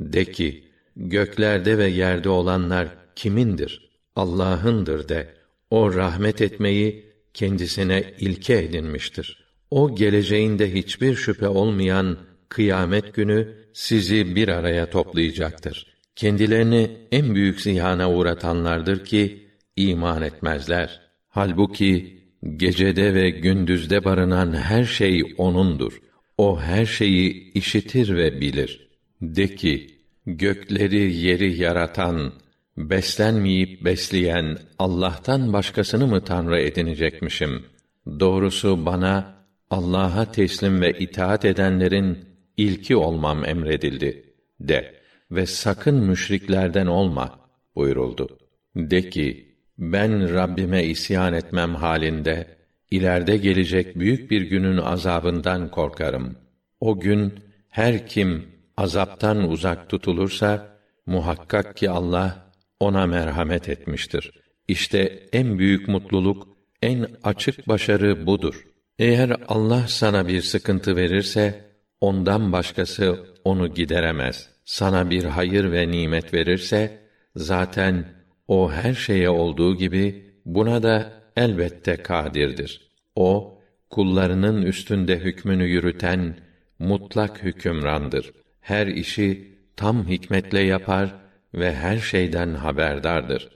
De ki, göklerde ve yerde olanlar kimindir? Allah'ındır de. O rahmet etmeyi kendisine ilke edinmiştir. O geleceğinde hiçbir şüphe olmayan kıyamet günü sizi bir araya toplayacaktır. Kendilerini en büyük ziyana uğratanlardır ki iman etmezler. Halbuki gecede ve gündüzde barınan her şey onundur. O her şeyi işitir ve bilir. De ki, gökleri yeri yaratan, beslenmeyip besleyen Allah'tan başkasını mı tanrı edinecekmişim? Doğrusu bana Allah'a teslim ve itaat edenlerin ilki olmam emredildi de ve sakın müşriklerden olma buyuruldu. De ki ben Rabbime isyan etmem halinde ileride gelecek büyük bir günün azabından korkarım. O gün her kim azaptan uzak tutulursa muhakkak ki Allah ona merhamet etmiştir. İşte en büyük mutluluk, en açık başarı budur. Eğer Allah sana bir sıkıntı verirse ondan başkası onu gideremez. Sana bir hayır ve nimet verirse zaten o her şeye olduğu gibi buna da elbette kadirdir. O kullarının üstünde hükmünü yürüten mutlak hükümrandır. Her işi tam hikmetle yapar ve her şeyden haberdardır.